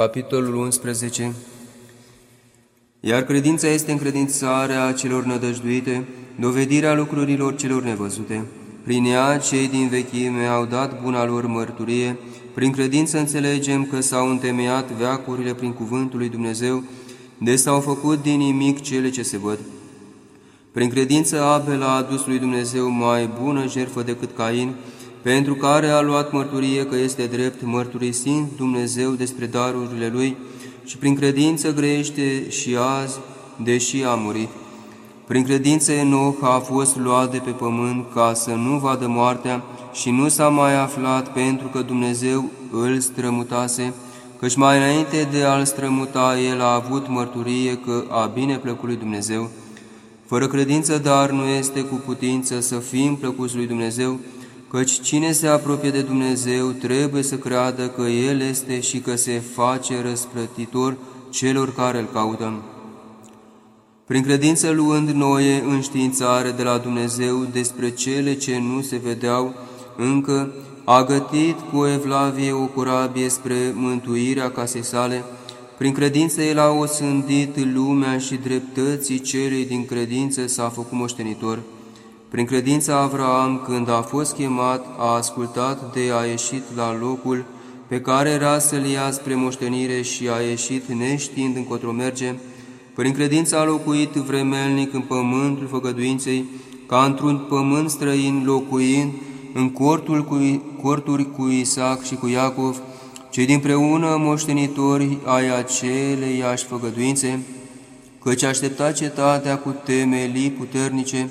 Capitolul 11 Iar credința este încredințarea celor nădăjduite, dovedirea lucrurilor celor nevăzute. Prin ea, cei din vechime au dat buna lor mărturie, prin credință înțelegem că s-au întemeiat veacurile prin cuvântul lui Dumnezeu, de s-au făcut din nimic cele ce se văd. Prin credință Abel a adus lui Dumnezeu mai bună jertfă decât Cain, pentru care a luat mărturie că este drept, mărturisind Dumnezeu despre darurile lui și prin credință grește și azi, deși a murit. Prin credință Enoch a fost luat de pe pământ ca să nu vadă moartea și nu s-a mai aflat pentru că Dumnezeu îl strămutase, căci mai înainte de a-l strămuta, el a avut mărturie că a bine plăcut lui Dumnezeu. Fără credință, dar nu este cu putință să fim plăcuți lui Dumnezeu, căci cine se apropie de Dumnezeu trebuie să creadă că El este și că se face răsplătitor celor care îl caută. Prin credință luând noi înștiințare de la Dumnezeu despre cele ce nu se vedeau, încă a gătit cu evlavie o corabie spre mântuirea casei sale, prin credință el a osândit lumea și dreptății celei din credință s-a făcut moștenitor. Prin credința Avraam, când a fost chemat, a ascultat de a ieșit la locul pe care era să-l ia spre moștenire și a ieșit neștiind încotro merge, prin credința a locuit vremelnic în pământul făgăduinței, ca într-un pământ străin locuind în cortul cu, corturi cu Isaac și cu Iacov, cei dinpreună moștenitori ai aceleiași făgăduințe, căci aștepta cetatea cu temelii puternice,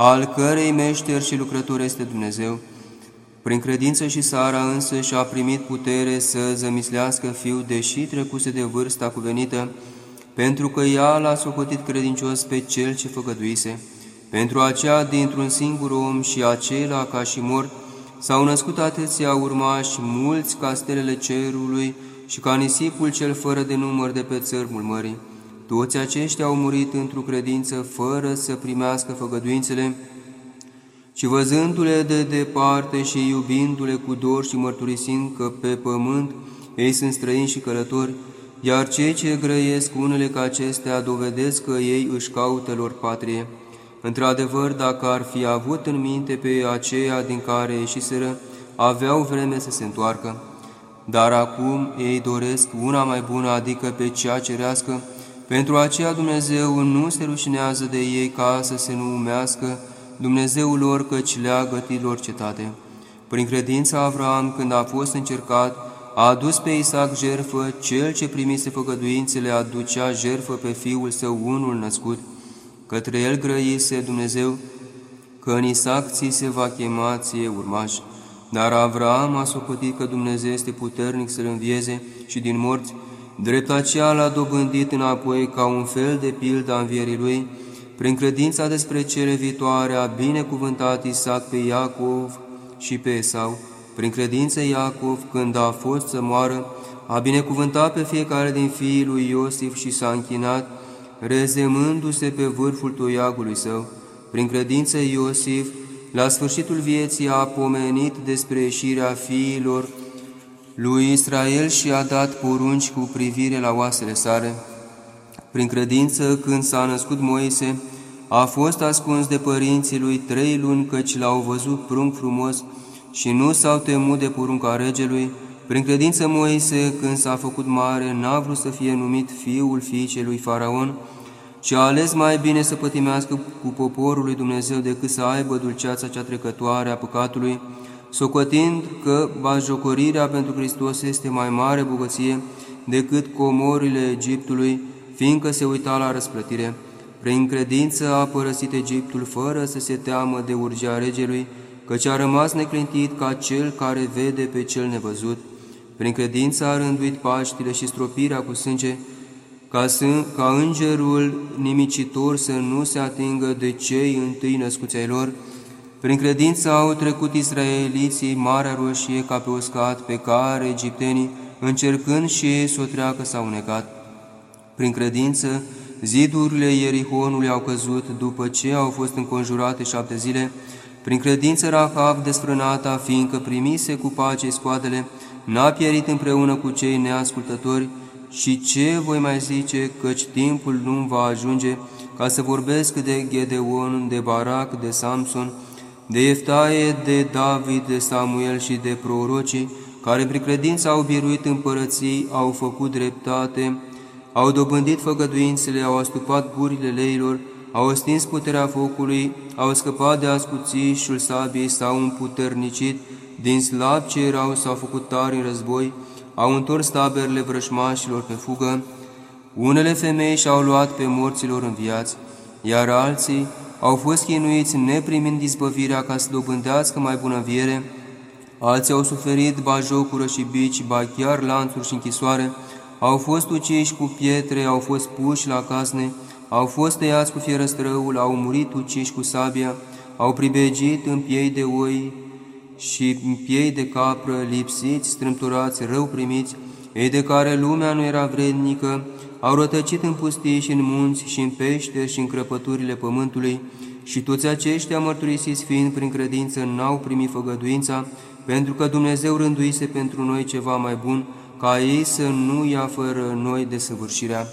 al cărei meșter și lucrător este Dumnezeu. Prin credință și Sara însă și-a primit putere să zămislească fiul, deși trecuse de vârsta cuvenită, pentru că ea l-a socotit credincios pe cel ce făgăduise. Pentru aceea, dintr-un singur om și acela ca și mort, s-au născut atâția urmași, mulți ca stelele cerului și ca nisipul cel fără de număr de pe țărmul mării. Toți aceștia au murit într-o credință fără să primească făgăduințele, și văzându-le de departe și iubindu-le cu dor și mărturisind că pe pământ ei sunt străini și călători, iar cei ce grăiesc unele ca acestea dovedesc că ei își caută lor patrie. Într-adevăr, dacă ar fi avut în minte pe aceea din care ieșiseră, aveau vreme să se întoarcă. Dar acum ei doresc una mai bună, adică pe cea cerească, pentru aceea Dumnezeu nu se rușinează de ei ca să se numească Dumnezeul lor căci le-a gătit lor cetate. Prin credința Avram, când a fost încercat, a adus pe Isaac jerfă, cel ce primise făgăduințele aducea jerfă pe fiul său unul născut. Către el grăise Dumnezeu că în Isaac ți se va chema ție urmaș. Dar Avram a socotit că Dumnezeu este puternic să-l învieze și din morți, Drept aceea l-a dobândit înapoi ca un fel de pildă a învierii lui, prin credința despre cele viitoare a binecuvântat Isaac pe Iacov și pe Esau. Prin credință Iacov, când a fost să moară, a binecuvântat pe fiecare din fiii lui Iosif și s-a închinat, rezemându-se pe vârful toiagului său. Prin credință Iosif, la sfârșitul vieții, a pomenit despre ieșirea fiilor lui Israel și a dat porunci cu privire la oasele sare. Prin credință, când s-a născut Moise, a fost ascuns de părinții lui trei luni, căci l-au văzut prunc frumos și nu s-au temut de porunca regelui. Prin credință Moise, când s-a făcut mare, n-a vrut să fie numit fiul fiicei lui Faraon, ci a ales mai bine să pătimească cu poporul lui Dumnezeu decât să aibă dulceața cea trecătoare a păcatului, socotind că bajocorirea pentru Hristos este mai mare bogăție decât comorile Egiptului, fiindcă se uita la răsplătire. Prin credință a părăsit Egiptul fără să se teamă de urgea regelui, căci a rămas neclintit ca cel care vede pe cel nevăzut. Prin credință a rânduit Paștile și stropirea cu sânge, ca, să, ca îngerul nimicitor să nu se atingă de cei întâi născuți ai lor, prin credință au trecut israeliții Marea Roșie ca pe uscat, pe care egiptenii, încercând și ei să o treacă, s-au unecat. Prin credință, zidurile Ierihonului au căzut după ce au fost înconjurate șapte zile. Prin credință Rahab desfrânata, fiindcă primise cu pace scoadele, n-a pierit împreună cu cei neascultători, și ce voi mai zice, căci timpul nu va ajunge ca să vorbesc de Gedeon, de Barac, de Samson, de Eftaie, de David, de Samuel și de prorocii, care prin credință au biruit împărății, au făcut dreptate, au dobândit făgăduințele, au astupat gurile leilor, au stins puterea focului, au scăpat de ascuțișul sabiei, s-au împuternicit, din slab ce erau s-au făcut tari în război, au întors taberele vrășmașilor pe fugă, unele femei și-au luat pe morților în viață, iar alții au fost chinuiți neprimind izbăvirea ca să dobândească mai bună viere, alții au suferit bajocură și bici, ba chiar lanțuri și închisoare, au fost uciși cu pietre, au fost puși la casne, au fost tăiați cu fierăstrăul, au murit uciși cu sabia, au pribegit în piei de oi și în piei de capră, lipsiți, strâmturați, rău primiți, ei de care lumea nu era vrednică, au rătăcit în pustii și în munți și în pește și în crăpăturile pământului, și toți aceștia mărturisiți fiind prin credință n-au primit făgăduința, pentru că Dumnezeu rânduise pentru noi ceva mai bun, ca ei să nu ia fără noi de săvârșirea.